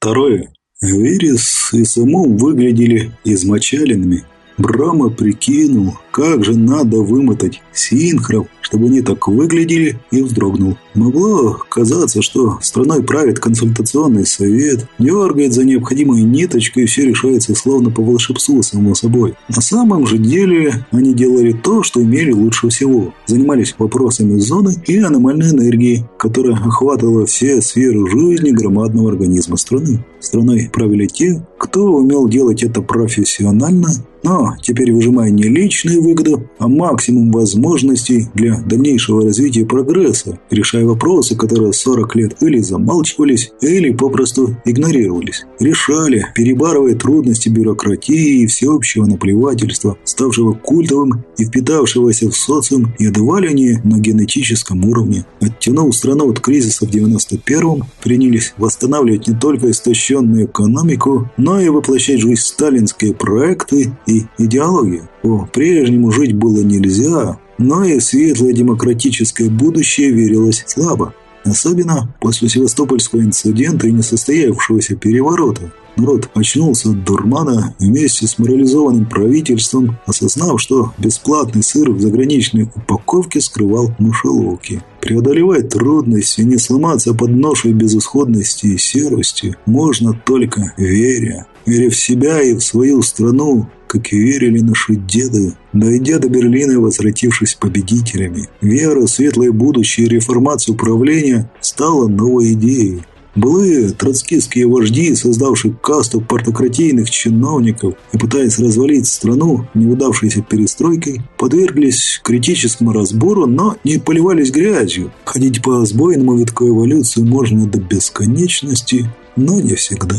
Второе. Верес и Самум выглядели измочаленными. Брама прикинул, как же надо вымотать синхров, чтобы они так выглядели, и вздрогнул. Могло казаться, что страной правит консультационный совет, дергает за необходимую ниточку и все решается словно по волшебству само собой. На самом же деле они делали то, что умели лучше всего. Занимались вопросами зоны и аномальной энергии, которая охватывала все сферы жизни громадного организма страны. Страной правили те, кто умел делать это профессионально, но теперь выжимая не личную выгоду, а максимум возможностей для дальнейшего развития прогресса, решая вопросы, которые 40 лет или замалчивались, или попросту игнорировались. Решали, перебарывая трудности бюрократии и всеобщего наплевательства, ставшего культовым и впитавшегося в социум едва ли не на генетическом уровне. Оттянув страну от кризиса в 91-м, принялись восстанавливать не только истощенную экономику, но и воплощать жизнь сталинские проекты и идеологию. По-прежнему жить было нельзя, но и светлое демократическое будущее верилось слабо. Особенно после Севастопольского инцидента и несостоявшегося переворота. Народ очнулся от дурмана вместе с морализованным правительством, осознав, что бесплатный сыр в заграничной упаковке скрывал мышеловки. Преодолевать трудности, не сломаться под ношей безысходности и серости можно только веря. Веря в себя и в свою страну, как и верили наши деды, дойдя до Берлина и возвратившись победителями. Вера, светлое будущее и реформация управления стала новой идеей. Былые троцкистские вожди, создавшие касту партократийных чиновников и пытаясь развалить страну неудавшейся перестройкой, подверглись критическому разбору, но не поливались грязью. Ходить по сбойному витку эволюции можно до бесконечности, но не всегда.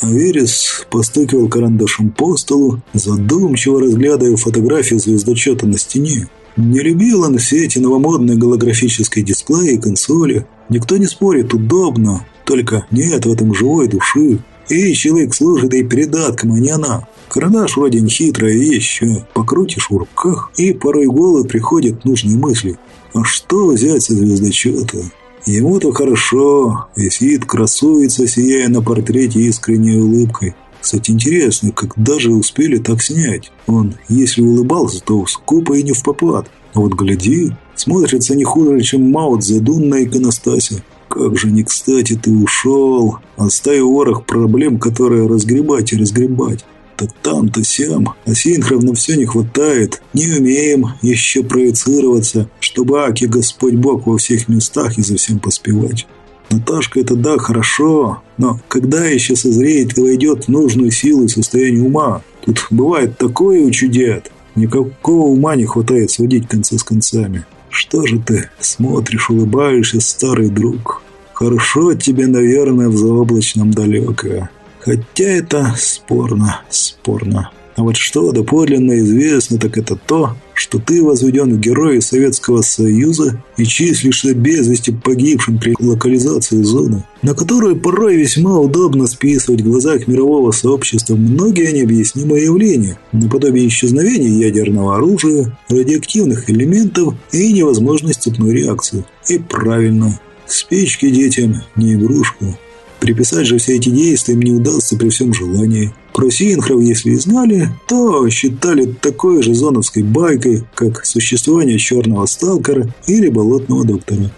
Аверис постукивал карандашом по столу, задумчиво разглядывая фотографию звездочета на стене. Не любил он все эти новомодные голографические дисплеи и консоли. Никто не спорит, удобно, только нет в этом живой души. И человек служит ей передатком, а не она. Карандаш вроде не хитрая вещь, а покрутишь в руках, и порой в голову приходят нужные мысли. А что взять со звездочета? Ему-то хорошо, висит, красуется, сияя на портрете искренней улыбкой. Кстати, интересно, как даже успели так снять. Он, если улыбался, то скупо и не в попад. А вот гляди, смотрится не хуже, чем Мао Цзэдун на иконостасе. Как же не кстати ты ушел, оставив ворох проблем, которые разгребать и разгребать то там, то сям, а синхров на все не хватает. Не умеем еще проецироваться, чтобы Аки Господь Бог во всех местах и за всем поспевать. Наташка это да, хорошо, но когда еще созреет и войдет в нужную силу и состояние ума? Тут бывает такое у чудят. Никакого ума не хватает сводить концы с концами. Что же ты смотришь, улыбаешься, старый друг? Хорошо тебе, наверное, в заоблачном далеко. Хотя это спорно, спорно. А вот что доподлинно известно, так это то, что ты возведен в герои Советского Союза и числишься без вести погибшим при локализации зоны, на которую порой весьма удобно списывать в глазах мирового сообщества многие необъяснимые явления, наподобие исчезновения ядерного оружия, радиоактивных элементов и невозможность цепной реакции. И правильно, спички детям не игрушка. Приписать же все эти действия им не удастся при всем желании. Про Синхров, если и знали, то считали такой же зоновской байкой, как существование черного сталкера или болотного доктора.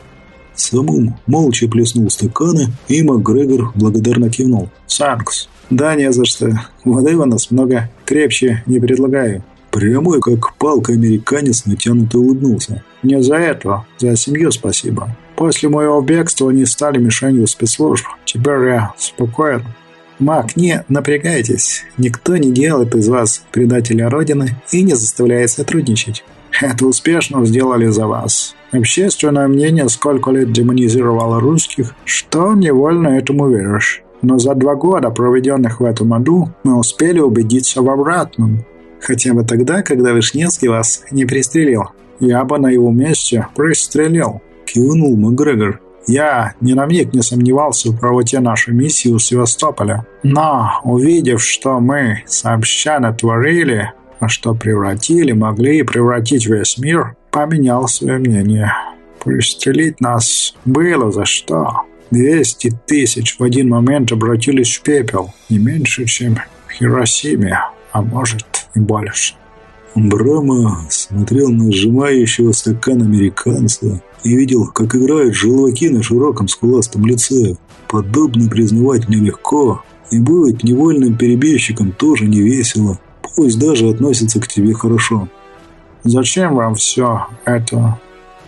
Самум молча плеснул стаканы, и МакГрегор благодарно кивнул. «Санкс». «Да, не за что. Воды у нас много. Крепче не предлагаю». Прямой, как палка, американец натянуто улыбнулся. «Не за это. За семью спасибо. После моего бегства они стали мишенью спецслужб. Теперь я спокоен. Мак, не напрягайтесь. Никто не делает из вас предателя Родины и не заставляет сотрудничать. Это успешно сделали за вас. Общественное мнение сколько лет демонизировало русских, что невольно этому веришь. Но за два года, проведенных в этом аду, мы успели убедиться в обратном. Хотя бы тогда, когда Вишневский вас не пристрелил. Я бы на его месте пристрелил кивнул Макгрегор. Я ни на миг не сомневался в правоте нашей миссии у Севастополя. Но, увидев, что мы сообща натворили, а что превратили, могли и превратить весь мир, поменял свое мнение. Пристрелить нас было за что. 200 тысяч в один момент обратились в пепел. Не меньше, чем в Хиросиме, а может и больше. Брама смотрел на сжимающего стакан американца и видел, как играют желваки на широком скуластом лице. Подобно признавать нелегко, и быть невольным перебежчиком тоже не весело. Пусть даже относится к тебе хорошо. «Зачем вам все это?»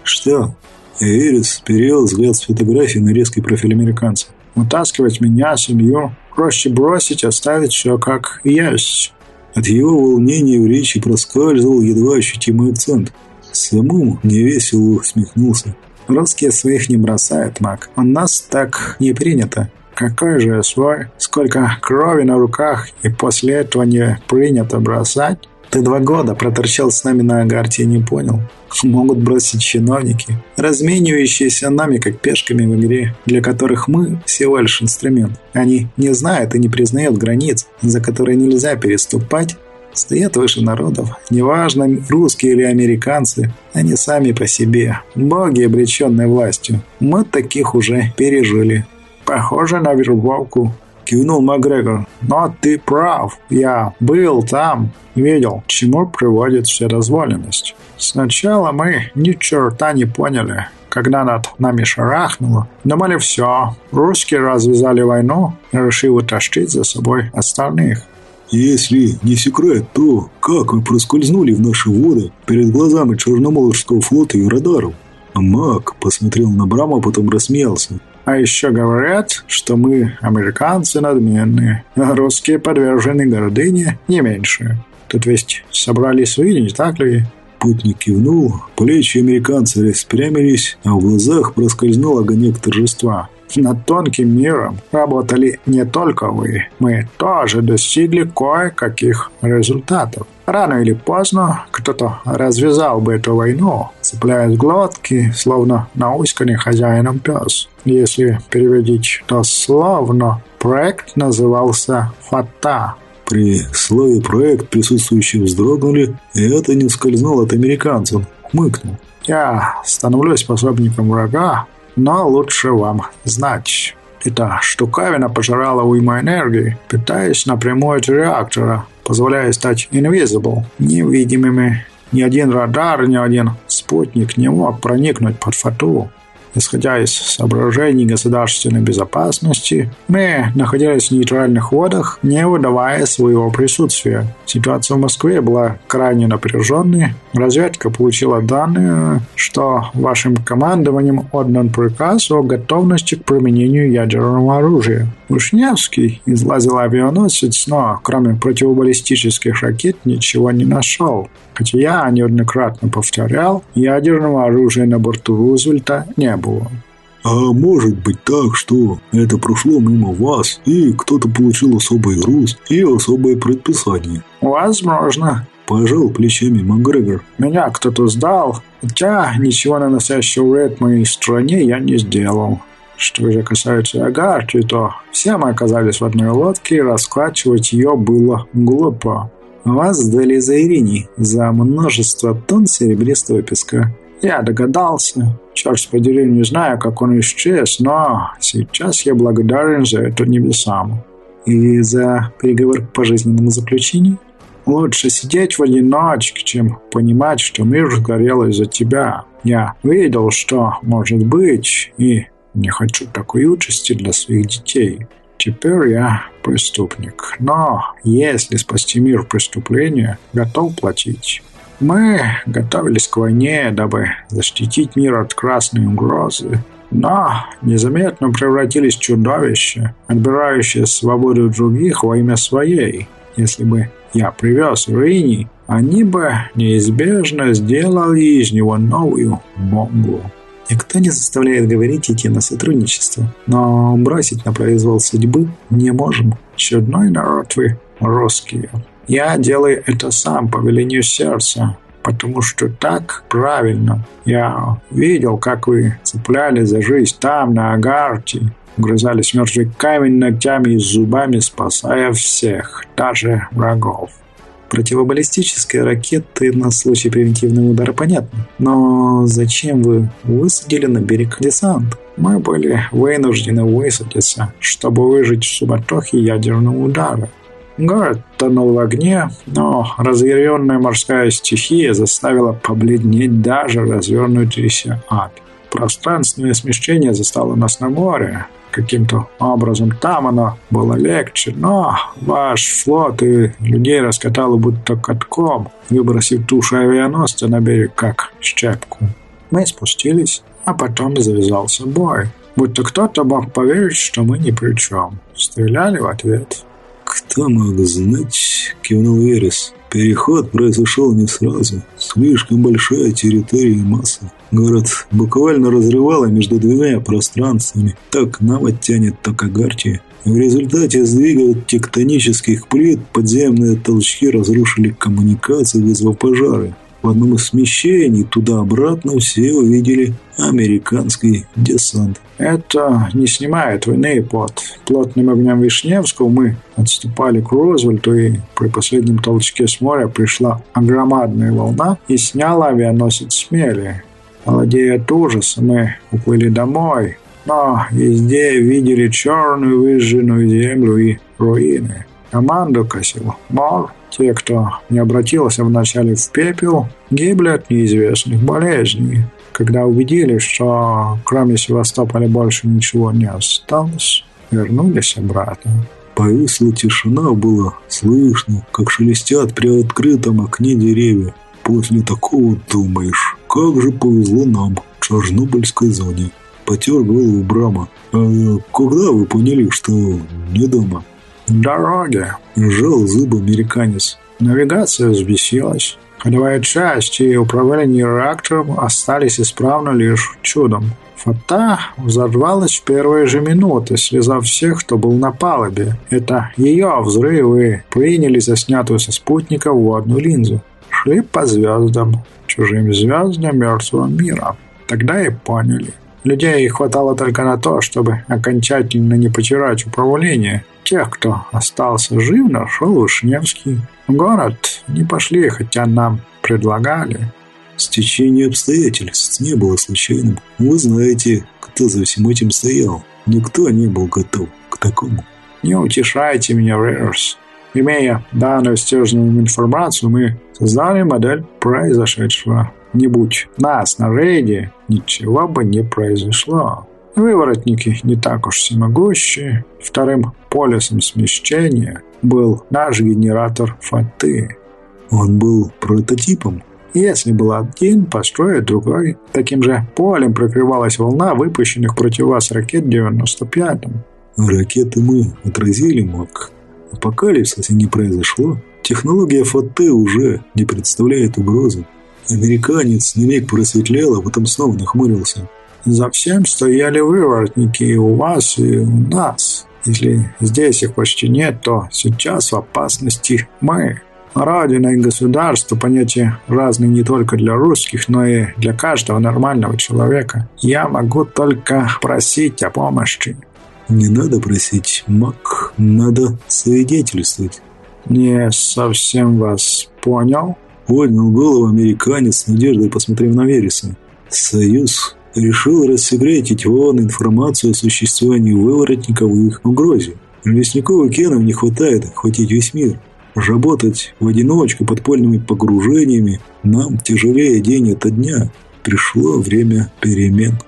«Что?» Эрис перевел взгляд с фотографии на резкий профиль американца. «Утаскивать меня, семью. Проще бросить, оставить все как есть». От его волнения в речи проскальзывал едва ощутимый акцент. Самому невесело усмехнулся. «Русские своих не бросают, маг. У нас так не принято. Какой же свой? Сколько крови на руках, и после этого не принято бросать? Ты два года проторчал с нами на Агарте и не понял. Могут бросить чиновники, разменивающиеся нами как пешками в игре, для которых мы всего лишь инструмент. Они не знают и не признают границ, за которые нельзя переступать, стоят выше народов. Неважно, русские или американцы, они сами по себе, боги, обреченные властью. Мы таких уже пережили. Похоже на вербовку, кивнул Макгрегор. Но ты прав, я был там, видел, к чему приводит вся дозволенность. Сначала мы ни черта не поняли, когда над нами шарахнуло. Думали, все, русские развязали войну и решили утащить за собой остальных. Если не секрет, то как вы проскользнули в наши воды перед глазами Черноморского флота и радаров? Мак посмотрел на Брама, потом рассмеялся. А еще говорят, что мы, американцы, надменные, а русские подвержены гордыне не меньше. Тут ведь собрались вы, не так ли? Путник кивнул, плечи американца распрямились, а в глазах проскользнул огонек торжества. Над тонким миром работали не только вы. Мы тоже достигли кое-каких результатов. Рано или поздно кто-то развязал бы эту войну, цепляясь глотки, словно науськанный хозяином пес. Если переводить то словно, проект назывался «Фата». При слове «проект» присутствующие вздрогнули, и это не скользнуло от американцев. Хмыкнул. «Я становлюсь пособником врага, но лучше вам знать. Эта штуковина пожирала уйму энергии, питаясь напрямую от реактора, позволяя стать invisible, невидимыми. Ни один радар, ни один спутник не мог проникнуть под фату. Исходя из соображений государственной безопасности, мы находились в нейтральных водах, не выдавая своего присутствия. Ситуация в Москве была крайне напряженной. Разведка получила данные, что вашим командованием отдан приказ о готовности к применению ядерного оружия. Вышневский излазил авианосец, но кроме противобаллистических ракет ничего не нашел. Хотя я неоднократно повторял, ядерного оружия на борту Рузвельта не было. А может быть так, что это прошло мимо вас, и кто-то получил особый груз и особое предписание? Возможно. Пожал плечами Макгрегор. Меня кто-то сдал, хотя ничего наносящего вред моей стране я не сделал. Что же касается Агарти, то все мы оказались в одной лодке, и раскладывать ее было глупо. Вас сдали за Ирини, за множество тонн серебристого песка. Я догадался. Черт подери, не знаю, как он исчез, но сейчас я благодарен за это небесам. И за переговор к пожизненному заключению? Лучше сидеть в одиночке, чем понимать, что мир сгорел из-за тебя. Я видел, что может быть, и не хочу такой участи для своих детей. Теперь я преступник. Но если спасти мир преступления, готов платить. Мы готовились к войне, дабы защитить мир от красной угрозы. Но незаметно превратились в чудовище, отбирающее свободу других во имя своей. Если бы я привез Рини, они бы неизбежно сделали из него новую бомбу. Никто не заставляет говорить идти на сотрудничество, но бросить на произвол судьбы не можем. Чудной народ вы, русские. Я делаю это сам по велению сердца, потому что так правильно. Я видел, как вы цепляли за жизнь там, на Агарте, грызались мертвый камень ногтями и зубами, спасая всех, даже врагов. Противобаллистические ракеты на случай превентивного удара понятно. Но зачем вы высадили на берег десант? Мы были вынуждены высадиться, чтобы выжить в суматохе ядерного удара. Город тонул в огне, но разъяренная морская стихия заставила побледнеть даже развернутый ад. Пространственное смещение застало нас на море. Каким-то образом там оно было легче, но ваш флот и людей раскатало будто катком, выбросив тушу авианосца на берег как щепку. Мы спустились, а потом завязался бой. Будто кто-то мог поверить, что мы ни при чем. Стреляли в ответ. «Кто мог знать?» – кивнул Верес. Переход произошел не сразу. Слишком большая территория и масса. Город буквально разрывало между двумя пространствами. Так нам оттянет, так Агарчия. В результате сдвига тектонических плит подземные толчки разрушили коммуникации, вызвав пожары. В одном из смещений туда-обратно все увидели американский десант. Это не снимает вины под плотным огнем Вишневского. Мы отступали к Рузвельту, и при последнем толчке с моря пришла огромадная волна и сняла авианосец смели. Молодея от ужаса, мы уплыли домой, но везде видели черную выжженную землю и руины. Команду косил мор, те, кто не обратился вначале в пепел, гибли от неизвестных болезней. Когда убедились, что кроме Севастополя больше ничего не осталось, вернулись обратно. Повисла тишина, было слышно, как шелестят при открытом окне деревья. После такого думаешь, как же повезло нам в Чернобыльской зоне. Потер голову Брама. А когда вы поняли, что не дома? «Дороги!» – сжал зубы американец. Навигация взбесилась. Ходовая часть и управление реактором остались исправны лишь чудом. Фата взорвалась в первые же минуты, связав всех, кто был на палубе. Это ее взрывы приняли за снятую со спутника водную линзу. Шли по звездам, чужим звездам мертвого мира. Тогда и поняли. Людей хватало только на то, чтобы окончательно не потерять управление. Тех, кто остался жив, нашел Вишневский. В город не пошли, хотя нам предлагали. Стечение обстоятельств не было случайным. Вы знаете, кто за всем этим стоял. Никто не был готов к такому. Не утешайте меня, Рейерс. Имея данную стержневую информацию, мы создали модель произошедшего. Не будь нас на рейде, ничего бы не произошло. Выворотники не так уж всемогущие. Вторым полюсом смещения был наш генератор Фаты. Он был прототипом? Если был один, построить другой. Таким же полем прикрывалась волна выпущенных против вас ракет в 95-м. Ракеты мы отразили, Мак. Апокалипсиса не произошло. Технология Фаты уже не представляет угрозы. Американец на миг просветлел, а потом снова нахмурился. «За всем стояли выворотники и у вас, и у нас. Если здесь их почти нет, то сейчас в опасности мы. Родина и государство – понятия разные не только для русских, но и для каждого нормального человека. Я могу только просить о помощи». «Не надо просить, Мак, надо свидетельствовать». «Не совсем вас понял». Поднял голову американец с надеждой, посмотрев на Вереса. «Союз решил рассекретить ВОН информацию о существовании выворотников и их угрозе. Лесников и Кенов не хватает охватить весь мир. Работать в одиночку подпольными погружениями нам тяжелее день ото дня. Пришло время перемен».